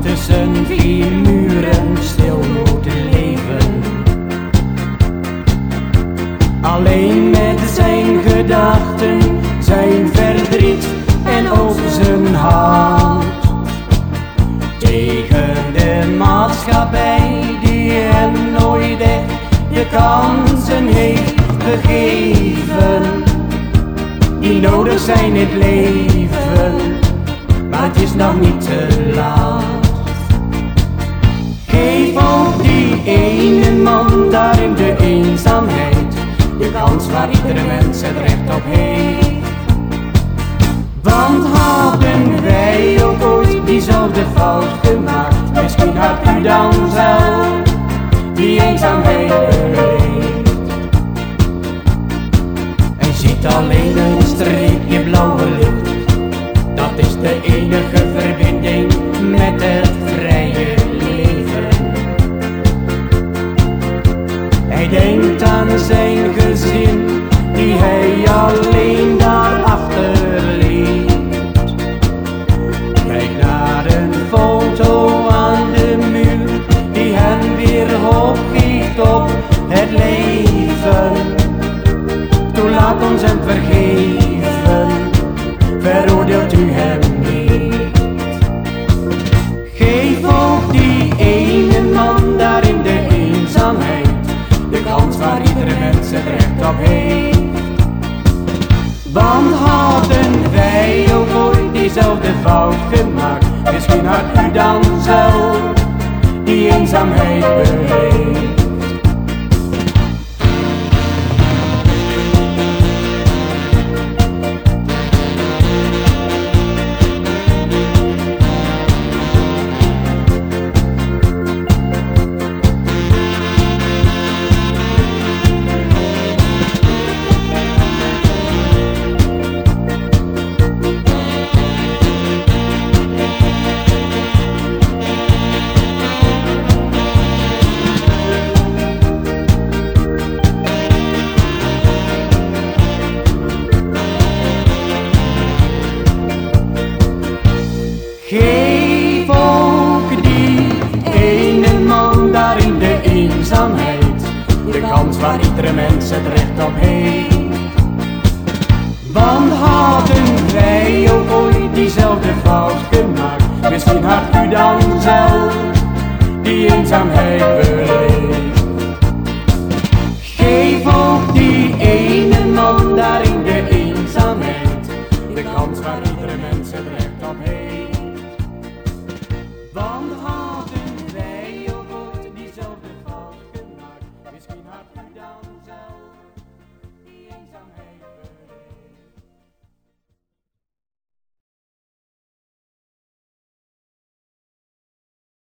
tussen vier muren stil moeten leven. Alleen met zijn gedachten, zijn verdriet en ook zijn hand. Tegen de maatschappij die hem nooit echt de kansen heeft gegeven. Die nodig zijn het leven maar het is nog niet te laat. Geef ook die ene man daar in de eenzaamheid de kans waar iedere mens het recht op heeft. Want hadden wij ook ooit diezelfde fout gemaakt, misschien had u dan zelf die eenzaamheid beleefd. En ziet alleen een streepje blauwe lucht, de enige verbinding met het vrije leven. Hij denkt aan zijn gezin, die hij alleen daar achterliet. Kijk naar een foto aan de muur, die hem weer hoop geeft op het leven. Toen laat ons hem vergeven, fout gemaakt, misschien had u dan zelf die eenzaamheid beleefd. Gemaakt, misschien had u dan zelf die eenzaamheid beleefd.